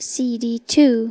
CD2